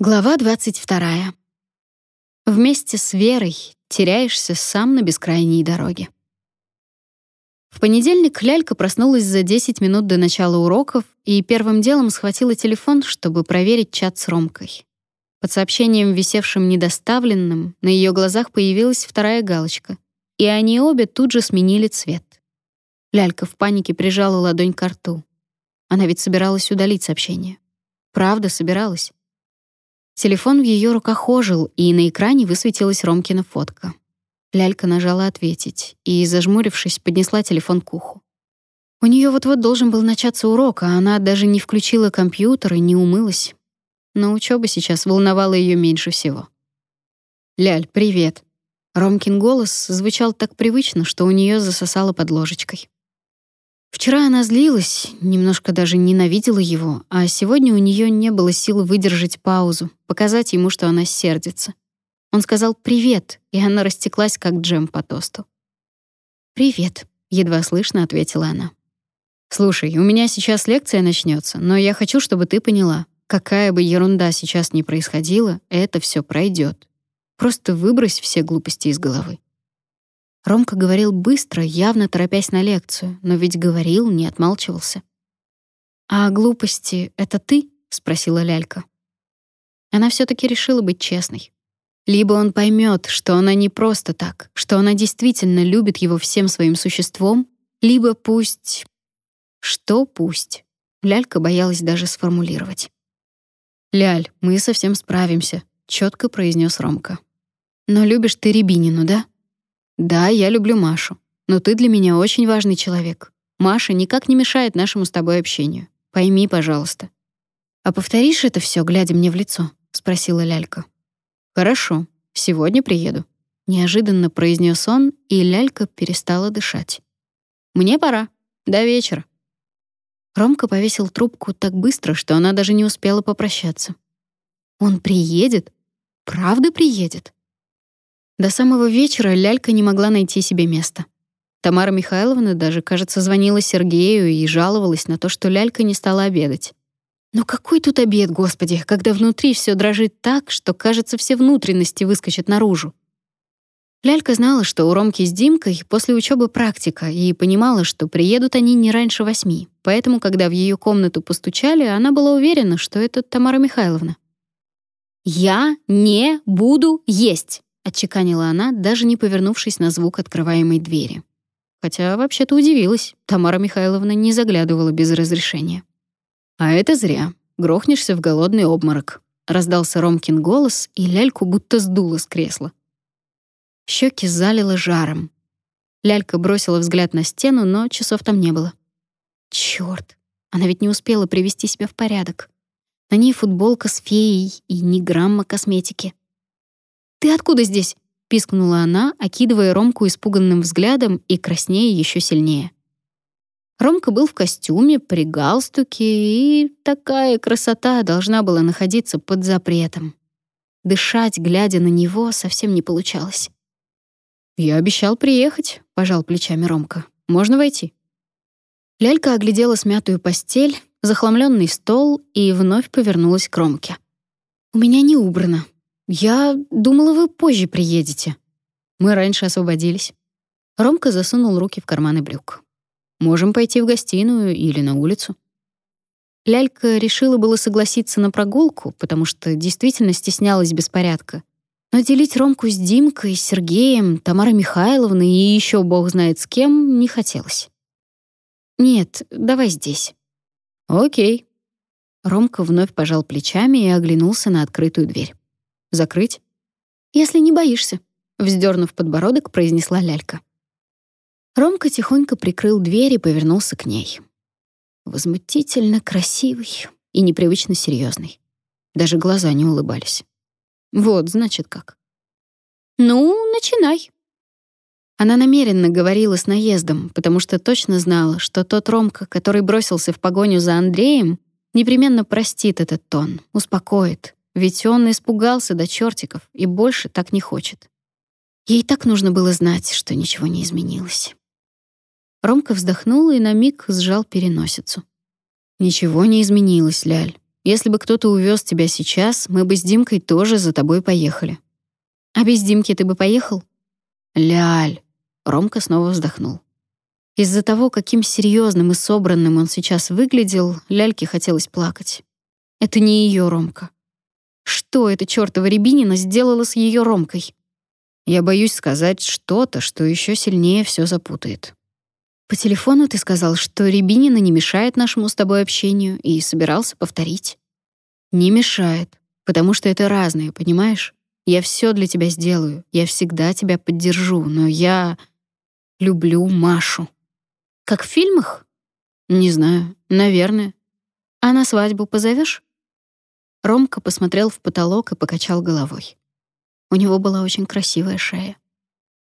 Глава 22. Вместе с Верой теряешься сам на бескрайней дороге. В понедельник Лялька проснулась за 10 минут до начала уроков и первым делом схватила телефон, чтобы проверить чат с Ромкой. Под сообщением, висевшим недоставленным, на ее глазах появилась вторая галочка, и они обе тут же сменили цвет. Лялька в панике прижала ладонь к рту. Она ведь собиралась удалить сообщение. Правда, собиралась. Телефон в ее руках ожил, и на экране высветилась Ромкина фотка. Лялька нажала «Ответить» и, зажмурившись, поднесла телефон к уху. У нее вот-вот должен был начаться урок, а она даже не включила компьютер и не умылась. Но учеба сейчас волновала ее меньше всего. «Ляль, привет». Ромкин голос звучал так привычно, что у нее засосало под ложечкой. Вчера она злилась, немножко даже ненавидела его, а сегодня у нее не было сил выдержать паузу, показать ему, что она сердится. Он сказал «привет», и она растеклась, как джем по тосту. «Привет», — едва слышно ответила она. «Слушай, у меня сейчас лекция начнется, но я хочу, чтобы ты поняла, какая бы ерунда сейчас ни происходила, это все пройдет. Просто выбрось все глупости из головы. Ромка говорил быстро, явно торопясь на лекцию, но ведь говорил, не отмалчивался. «А глупости — это ты?» — спросила Лялька. Она все таки решила быть честной. Либо он поймет, что она не просто так, что она действительно любит его всем своим существом, либо пусть... Что пусть? Лялька боялась даже сформулировать. «Ляль, мы совсем справимся», — четко произнес Ромка. «Но любишь ты Рябинину, да?» Да, я люблю Машу, но ты для меня очень важный человек. Маша никак не мешает нашему с тобой общению. Пойми, пожалуйста. А повторишь это все, глядя мне в лицо, спросила Лялька. Хорошо, сегодня приеду, неожиданно произнес он, и Лялька перестала дышать. Мне пора. До вечера. Ромка повесил трубку так быстро, что она даже не успела попрощаться. Он приедет? Правда приедет? До самого вечера Лялька не могла найти себе места. Тамара Михайловна даже, кажется, звонила Сергею и жаловалась на то, что Лялька не стала обедать. Но какой тут обед, господи, когда внутри все дрожит так, что, кажется, все внутренности выскочат наружу. Лялька знала, что у Ромки с Димкой после учебы практика, и понимала, что приедут они не раньше восьми. Поэтому, когда в ее комнату постучали, она была уверена, что это Тамара Михайловна. «Я не буду есть!» Отчеканила она, даже не повернувшись на звук открываемой двери. Хотя вообще-то удивилась. Тамара Михайловна не заглядывала без разрешения. А это зря. Грохнешься в голодный обморок. Раздался Ромкин голос, и ляльку будто сдуло с кресла. Щеки залило жаром. Лялька бросила взгляд на стену, но часов там не было. Чёрт, она ведь не успела привести себя в порядок. На ней футболка с феей и ни грамма косметики. «Ты откуда здесь?» — пискнула она, окидывая Ромку испуганным взглядом и краснея еще сильнее. Ромка был в костюме, при галстуке, и такая красота должна была находиться под запретом. Дышать, глядя на него, совсем не получалось. «Я обещал приехать», — пожал плечами Ромка. «Можно войти?» Лялька оглядела смятую постель, захламленный стол и вновь повернулась к Ромке. «У меня не убрано», «Я думала, вы позже приедете. Мы раньше освободились». Ромка засунул руки в карманы брюк. «Можем пойти в гостиную или на улицу». Лялька решила было согласиться на прогулку, потому что действительно стеснялась беспорядка. Но делить Ромку с Димкой, Сергеем, Тамарой Михайловной и еще бог знает с кем не хотелось. «Нет, давай здесь». «Окей». Ромка вновь пожал плечами и оглянулся на открытую дверь. Закрыть? Если не боишься, вздернув подбородок, произнесла Лялька. Ромка тихонько прикрыл дверь и повернулся к ней. Возмутительно красивый и непривычно серьезный. Даже глаза не улыбались. Вот, значит, как. Ну, начинай. Она намеренно говорила с наездом, потому что точно знала, что тот Ромка, который бросился в погоню за Андреем, непременно простит этот тон, успокоит, ведь он испугался до чертиков и больше так не хочет. Ей так нужно было знать, что ничего не изменилось. Ромка вздохнул и на миг сжал переносицу. Ничего не изменилось, Ляль. Если бы кто-то увез тебя сейчас, мы бы с Димкой тоже за тобой поехали. А без Димки ты бы поехал? Ляль. Ромка снова вздохнул. Из-за того, каким серьезным и собранным он сейчас выглядел, Ляльке хотелось плакать. Это не ее Ромка. Что эта чёртова Рябинина сделала с ее Ромкой? Я боюсь сказать что-то, что еще сильнее все запутает. По телефону ты сказал, что Рябинина не мешает нашему с тобой общению и собирался повторить. Не мешает, потому что это разное, понимаешь? Я все для тебя сделаю, я всегда тебя поддержу, но я люблю Машу. Как в фильмах? Не знаю, наверное. А на свадьбу позовешь? Ромка посмотрел в потолок и покачал головой. У него была очень красивая шея.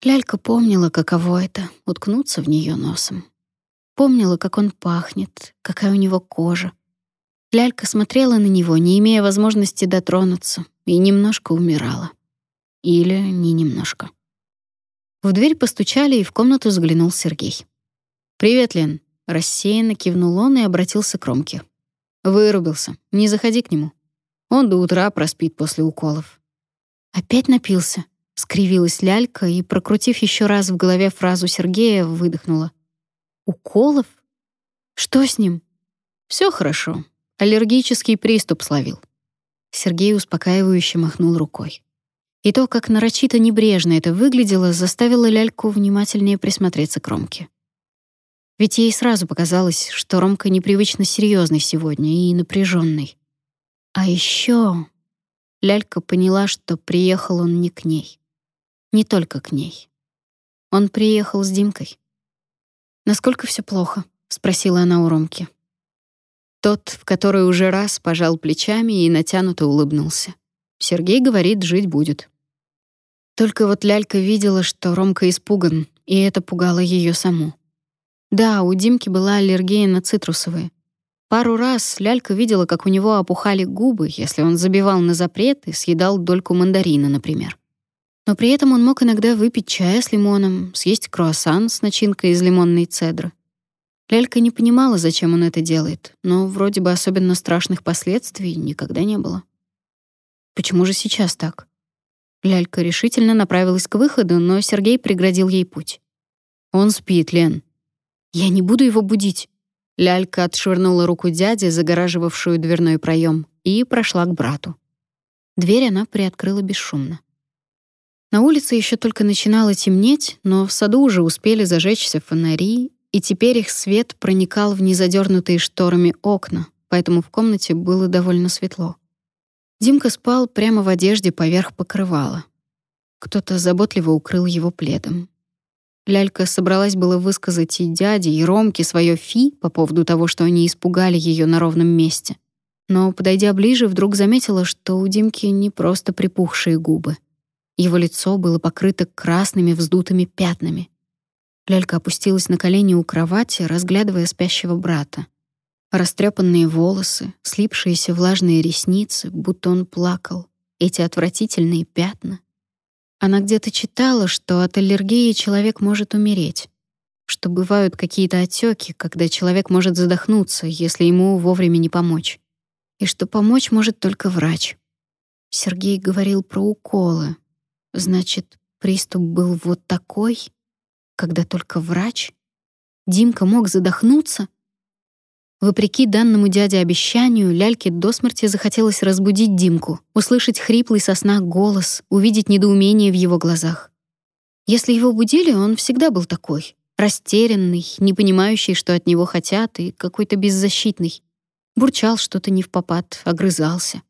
Лялька помнила, каково это — уткнуться в нее носом. Помнила, как он пахнет, какая у него кожа. Лялька смотрела на него, не имея возможности дотронуться, и немножко умирала. Или не немножко. В дверь постучали, и в комнату заглянул Сергей. «Привет, Лен», — рассеянно кивнул он и обратился к Ромке. «Вырубился. Не заходи к нему. Он до утра проспит после уколов. Опять напился, скривилась лялька и, прокрутив еще раз в голове фразу Сергея, выдохнула. Уколов? Что с ним? Все хорошо. Аллергический приступ словил. Сергей успокаивающе махнул рукой. И то, как нарочито небрежно это выглядело, заставило ляльку внимательнее присмотреться к Ромке. Ведь ей сразу показалось, что Ромка непривычно серьезный сегодня и напряженный. А еще Лялька поняла, что приехал он не к ней. Не только к ней. Он приехал с Димкой. «Насколько все плохо?» — спросила она у Ромки. Тот, в который уже раз пожал плечами и натянуто улыбнулся. Сергей говорит, жить будет. Только вот Лялька видела, что Ромка испуган, и это пугало ее саму. Да, у Димки была аллергия на цитрусовые, Пару раз Лялька видела, как у него опухали губы, если он забивал на запрет и съедал дольку мандарина, например. Но при этом он мог иногда выпить чая с лимоном, съесть круассан с начинкой из лимонной цедры. Лялька не понимала, зачем он это делает, но вроде бы особенно страшных последствий никогда не было. Почему же сейчас так? Лялька решительно направилась к выходу, но Сергей преградил ей путь. «Он спит, Лен». «Я не буду его будить». Лялька отшвырнула руку дяди, загораживавшую дверной проем, и прошла к брату. Дверь она приоткрыла бесшумно. На улице еще только начинало темнеть, но в саду уже успели зажечься фонари, и теперь их свет проникал в незадернутые шторами окна, поэтому в комнате было довольно светло. Димка спал прямо в одежде поверх покрывала. Кто-то заботливо укрыл его пледом. Лялька собралась было высказать и дяде, и Ромке свое фи по поводу того, что они испугали ее на ровном месте. Но, подойдя ближе, вдруг заметила, что у Димки не просто припухшие губы. Его лицо было покрыто красными вздутыми пятнами. Лялька опустилась на колени у кровати, разглядывая спящего брата. Растрепанные волосы, слипшиеся влажные ресницы, будто он плакал. Эти отвратительные пятна — она где-то читала, что от аллергии человек может умереть, что бывают какие-то отеки, когда человек может задохнуться, если ему вовремя не помочь, и что помочь может только врач. Сергей говорил про уколы. Значит, приступ был вот такой, когда только врач? Димка мог задохнуться — Вопреки данному дяде обещанию, Ляльке до смерти захотелось разбудить Димку, услышать хриплый со сна голос, увидеть недоумение в его глазах. Если его будили, он всегда был такой, растерянный, не понимающий, что от него хотят, и какой-то беззащитный. Бурчал что-то не в попад, огрызался.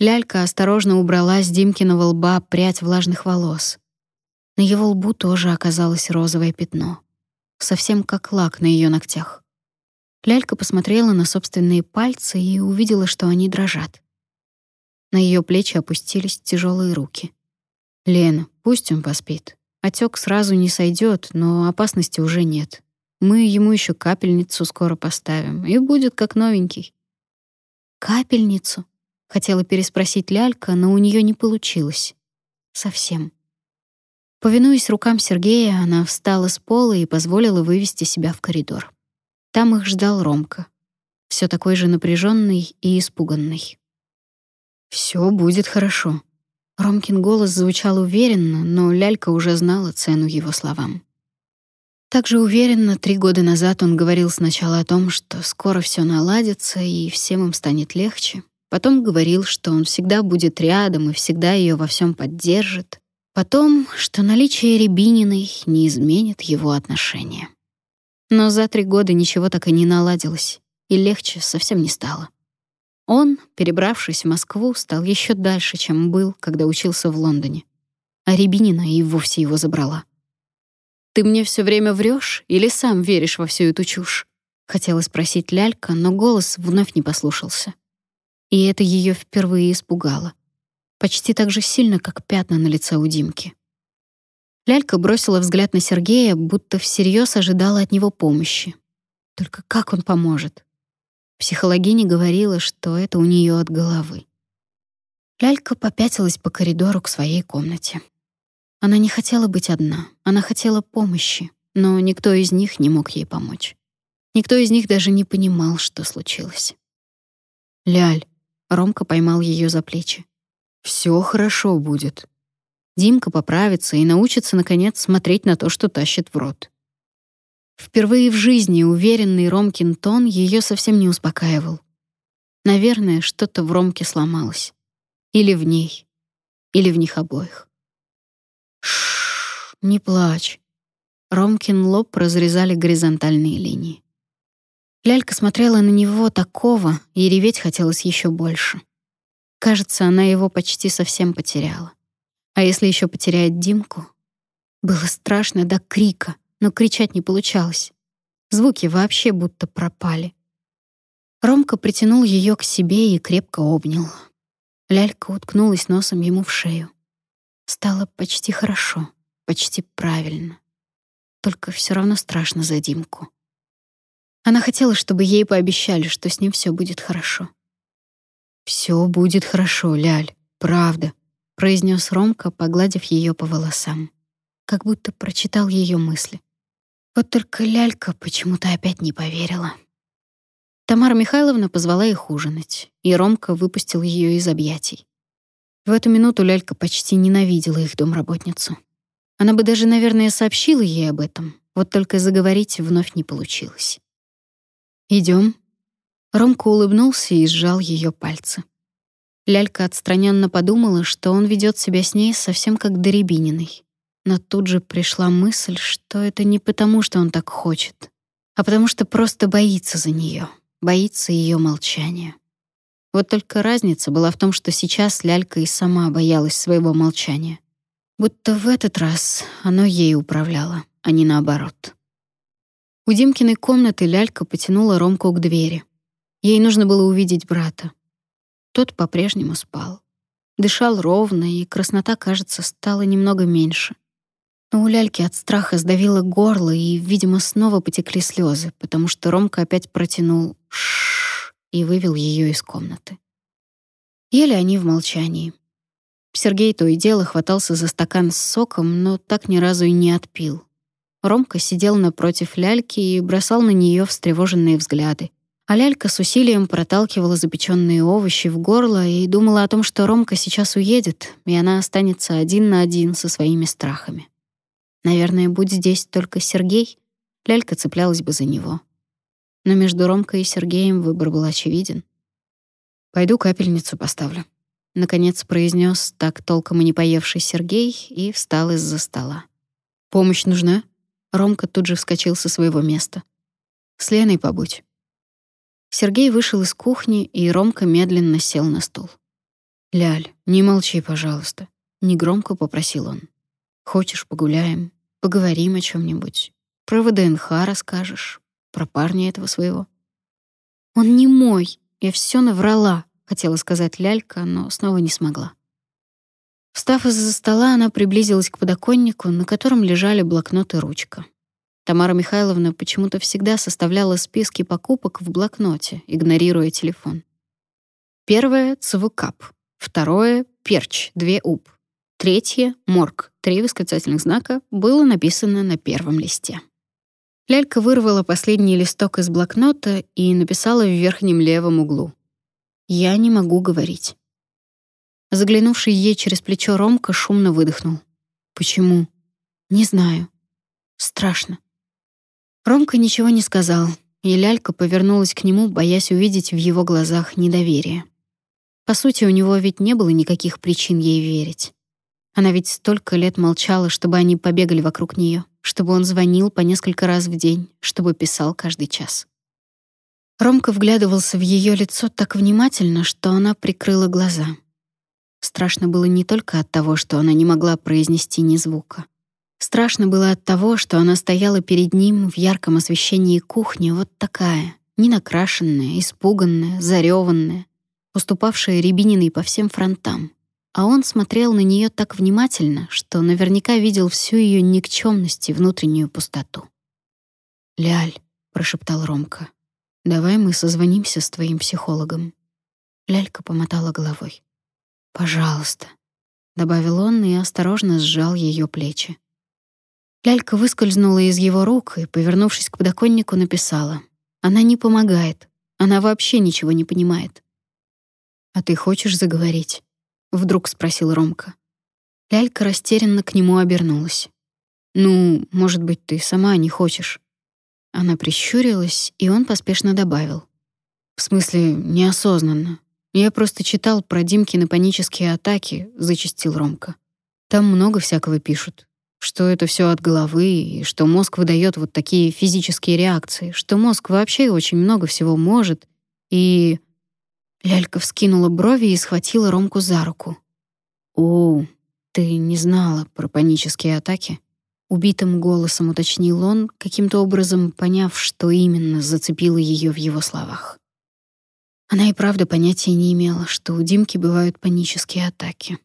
Лялька осторожно убрала с Димкиного лба прядь влажных волос. На его лбу тоже оказалось розовое пятно, совсем как лак на ее ногтях. Лялька посмотрела на собственные пальцы и увидела, что они дрожат. На ее плечи опустились тяжелые руки. «Лена, пусть он поспит. Отек сразу не сойдет, но опасности уже нет. Мы ему еще капельницу скоро поставим, и будет как новенький». «Капельницу?» — хотела переспросить Лялька, но у нее не получилось. Совсем. Повинуясь рукам Сергея, она встала с пола и позволила вывести себя в коридор. Там их ждал Ромка. все такой же напряженный и испуганный. Все будет хорошо. Ромкин голос звучал уверенно, но Лялька уже знала цену его словам. Также уверенно три года назад он говорил сначала о том, что скоро все наладится и всем им станет легче. Потом говорил, что он всегда будет рядом и всегда ее во всем поддержит. Потом, что наличие Рябининой не изменит его отношения. Но за три года ничего так и не наладилось, и легче совсем не стало. Он, перебравшись в Москву, стал еще дальше, чем был, когда учился в Лондоне. А Рябинина и вовсе его забрала. Ты мне все время врешь или сам веришь во всю эту чушь? Хотела спросить Лялька, но голос вновь не послушался. И это ее впервые испугало. Почти так же сильно, как пятна на лице у Димки. Лялька бросила взгляд на Сергея, будто всерьез ожидала от него помощи. Только как он поможет? Психологиня говорила, что это у нее от головы. Лялька попятилась по коридору к своей комнате. Она не хотела быть одна, она хотела помощи, но никто из них не мог ей помочь. Никто из них даже не понимал, что случилось. «Ляль», — Ромка поймал ее за плечи, — «всё хорошо будет». Димка поправится и научится, наконец, смотреть на то, что тащит в рот. Впервые в жизни уверенный Ромкин тон ее совсем не успокаивал. Наверное, что-то в Ромке сломалось. Или в ней, или в них обоих. Шш, не плачь. Ромкин лоб разрезали горизонтальные линии. Лялька смотрела на него такого, и реветь хотелось еще больше. Кажется, она его почти совсем потеряла. А если еще потеряет Димку? Было страшно до крика, но кричать не получалось. Звуки вообще будто пропали. Ромка притянул ее к себе и крепко обнял. Лялька уткнулась носом ему в шею. Стало почти хорошо, почти правильно. Только все равно страшно за Димку. Она хотела, чтобы ей пообещали, что с ним все будет хорошо. Все будет хорошо, Ляль, правда, произнес Ромка, погладив ее по волосам, как будто прочитал ее мысли. Вот только Лялька почему-то опять не поверила. Тамара Михайловна позвала их ужинать, и Ромка выпустил ее из объятий. В эту минуту Лялька почти ненавидела их домработницу. Она бы даже, наверное, сообщила ей об этом, вот только заговорить вновь не получилось. Идем. Ромка улыбнулся и сжал ее пальцы. Лялька отстраненно подумала, что он ведет себя с ней совсем как до Рябининой. Но тут же пришла мысль, что это не потому, что он так хочет, а потому что просто боится за нее, боится ее молчания. Вот только разница была в том, что сейчас Лялька и сама боялась своего молчания. Будто в этот раз оно ей управляло, а не наоборот. У Димкиной комнаты Лялька потянула Ромку к двери. Ей нужно было увидеть брата. Тот по-прежнему спал. Дышал ровно, и краснота, кажется, стала немного меньше. Но у Ляльки от страха сдавило горло, и, видимо, снова потекли слезы, потому что Ромка опять протянул «Ш и вывел ее из комнаты. Ели они в молчании. Сергей то и дело хватался за стакан с соком, но так ни разу и не отпил. Ромка сидел напротив ляльки и бросал на нее встревоженные взгляды. А лялька с усилием проталкивала запеченные овощи в горло и думала о том, что Ромка сейчас уедет, и она останется один на один со своими страхами. Наверное, будь здесь только Сергей, лялька цеплялась бы за него но между Ромкой и Сергеем выбор был очевиден. «Пойду капельницу поставлю», — наконец произнес так толком и не поевший Сергей и встал из-за стола. «Помощь нужна?» Ромка тут же вскочил со своего места. «С Леной побудь». Сергей вышел из кухни, и Ромка медленно сел на стул. «Ляль, не молчи, пожалуйста», — негромко попросил он. «Хочешь, погуляем, поговорим о чем нибудь Про ВДНХ расскажешь, про парня этого своего. Он не мой. Я все наврала, хотела сказать Лялька, но снова не смогла. Встав из-за стола, она приблизилась к подоконнику, на котором лежали блокнот и ручка. Тамара Михайловна почему-то всегда составляла списки покупок в блокноте, игнорируя телефон. Первое — ЦВКАП. Второе — перч, две УП. Третье — морг, три восклицательных знака, было написано на первом листе. Лялька вырвала последний листок из блокнота и написала в верхнем левом углу. «Я не могу говорить». Заглянувший ей через плечо Ромка шумно выдохнул. «Почему?» «Не знаю. Страшно». Ромка ничего не сказал, и Лялька повернулась к нему, боясь увидеть в его глазах недоверие. По сути, у него ведь не было никаких причин ей верить. Она ведь столько лет молчала, чтобы они побегали вокруг нее чтобы он звонил по несколько раз в день, чтобы писал каждый час. Ромка вглядывался в ее лицо так внимательно, что она прикрыла глаза. Страшно было не только от того, что она не могла произнести ни звука. Страшно было от того, что она стояла перед ним в ярком освещении кухни, вот такая, ненакрашенная, испуганная, зареванная, уступавшая Рябининой по всем фронтам а он смотрел на нее так внимательно, что наверняка видел всю ее никчемность и внутреннюю пустоту. «Ляль», — прошептал Ромка, — «давай мы созвонимся с твоим психологом». Лялька помотала головой. «Пожалуйста», — добавил он и осторожно сжал ее плечи. Лялька выскользнула из его рук и, повернувшись к подоконнику, написала. «Она не помогает. Она вообще ничего не понимает». «А ты хочешь заговорить?» вдруг спросил Ромка. Лялька растерянно к нему обернулась. Ну, может быть, ты сама не хочешь. Она прищурилась, и он поспешно добавил: В смысле, неосознанно. Я просто читал про Димкины панические атаки, зачастил Ромка. Там много всякого пишут, что это все от головы и что мозг выдает вот такие физические реакции, что мозг вообще очень много всего может и Лялька вскинула брови и схватила Ромку за руку. «О, ты не знала про панические атаки?» Убитым голосом уточнил он, каким-то образом поняв, что именно зацепило ее в его словах. Она и правда понятия не имела, что у Димки бывают панические атаки.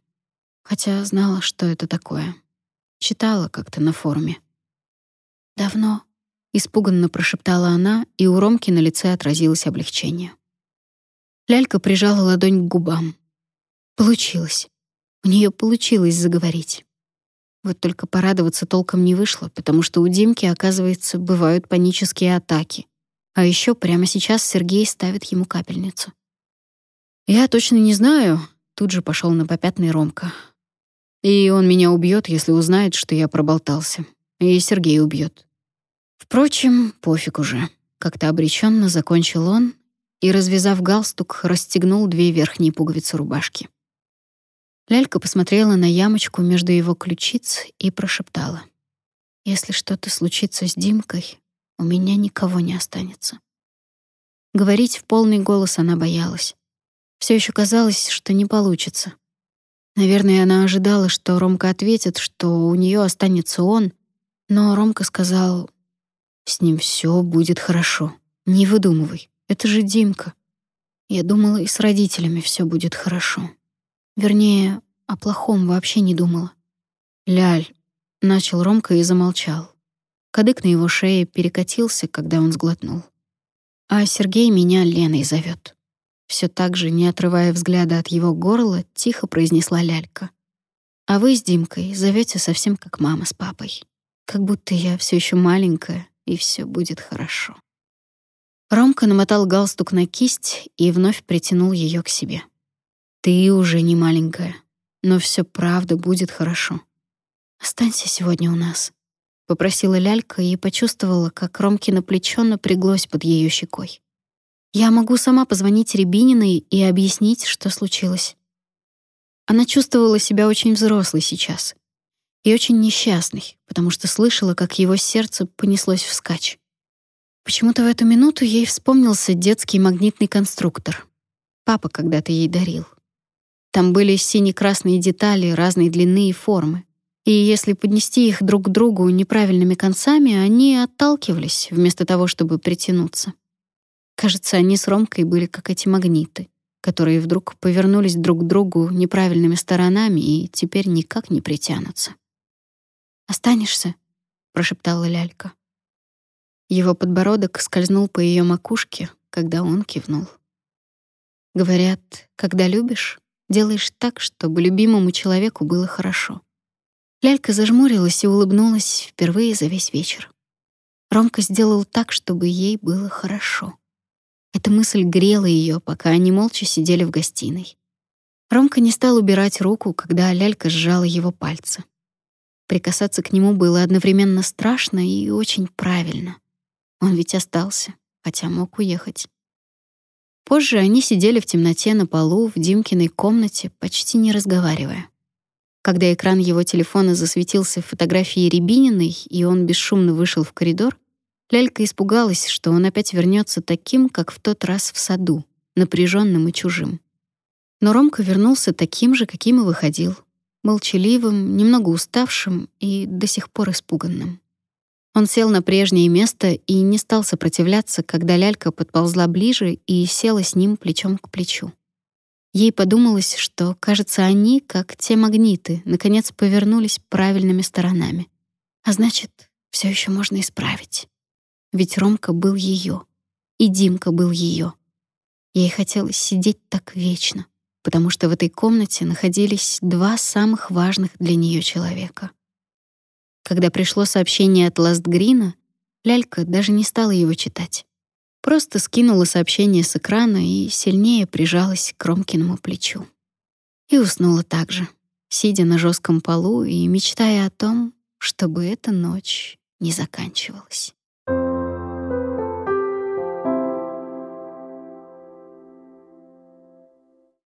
Хотя знала, что это такое. Читала как-то на форуме. «Давно?» — испуганно прошептала она, и у Ромки на лице отразилось облегчение. Лялька прижала ладонь к губам. Получилось. У нее получилось заговорить. Вот только порадоваться толком не вышло, потому что у Димки, оказывается, бывают панические атаки. А еще прямо сейчас Сергей ставит ему капельницу. «Я точно не знаю», — тут же пошел на попятный Ромка. «И он меня убьет, если узнает, что я проболтался. И Сергей убьет. Впрочем, пофиг уже. Как-то обреченно закончил он и, развязав галстук, расстегнул две верхние пуговицы рубашки. Лялька посмотрела на ямочку между его ключиц и прошептала. «Если что-то случится с Димкой, у меня никого не останется». Говорить в полный голос она боялась. Все еще казалось, что не получится. Наверное, она ожидала, что Ромка ответит, что у нее останется он, но Ромка сказал, «С ним все будет хорошо, не выдумывай». Это же Димка. Я думала, и с родителями все будет хорошо. Вернее, о плохом вообще не думала. Ляль, начал Ромка и замолчал. Кадык на его шее перекатился, когда он сглотнул. А Сергей меня Леной зовет. Все так же, не отрывая взгляда от его горла, тихо произнесла Лялька. А вы с Димкой зовете совсем как мама с папой. Как будто я все еще маленькая, и все будет хорошо. Ромка намотал галстук на кисть и вновь притянул ее к себе. Ты уже не маленькая, но все правда будет хорошо. Останься сегодня у нас, попросила Лялька и почувствовала, как Ромки на плечо напряглось под ее щекой. Я могу сама позвонить Рябининой и объяснить, что случилось. Она чувствовала себя очень взрослой сейчас и очень несчастной, потому что слышала, как его сердце понеслось вскачь. Почему-то в эту минуту ей вспомнился детский магнитный конструктор. Папа когда-то ей дарил. Там были сине-красные детали разной длины и формы. И если поднести их друг к другу неправильными концами, они отталкивались вместо того, чтобы притянуться. Кажется, они с Ромкой были как эти магниты, которые вдруг повернулись друг к другу неправильными сторонами и теперь никак не притянутся. «Останешься?» — прошептала Лялька. Его подбородок скользнул по ее макушке, когда он кивнул. Говорят, когда любишь, делаешь так, чтобы любимому человеку было хорошо. Лялька зажмурилась и улыбнулась впервые за весь вечер. Ромка сделал так, чтобы ей было хорошо. Эта мысль грела ее, пока они молча сидели в гостиной. Ромка не стал убирать руку, когда лялька сжала его пальцы. Прикасаться к нему было одновременно страшно и очень правильно. Он ведь остался, хотя мог уехать. Позже они сидели в темноте на полу в Димкиной комнате, почти не разговаривая. Когда экран его телефона засветился фотографией Рябининой, и он бесшумно вышел в коридор, Лялька испугалась, что он опять вернется таким, как в тот раз в саду, напряженным и чужим. Но Ромка вернулся таким же, каким и выходил, молчаливым, немного уставшим и до сих пор испуганным. Он сел на прежнее место и не стал сопротивляться, когда лялька подползла ближе и села с ним плечом к плечу. Ей подумалось, что, кажется, они, как те магниты, наконец повернулись правильными сторонами. А значит, все еще можно исправить. Ведь Ромка был ее, и Димка был ее. Ей хотелось сидеть так вечно, потому что в этой комнате находились два самых важных для нее человека. Когда пришло сообщение от Ластгрина, Лялька даже не стала его читать. Просто скинула сообщение с экрана и сильнее прижалась к Ромкиному плечу. И уснула так же, сидя на жестком полу и мечтая о том, чтобы эта ночь не заканчивалась.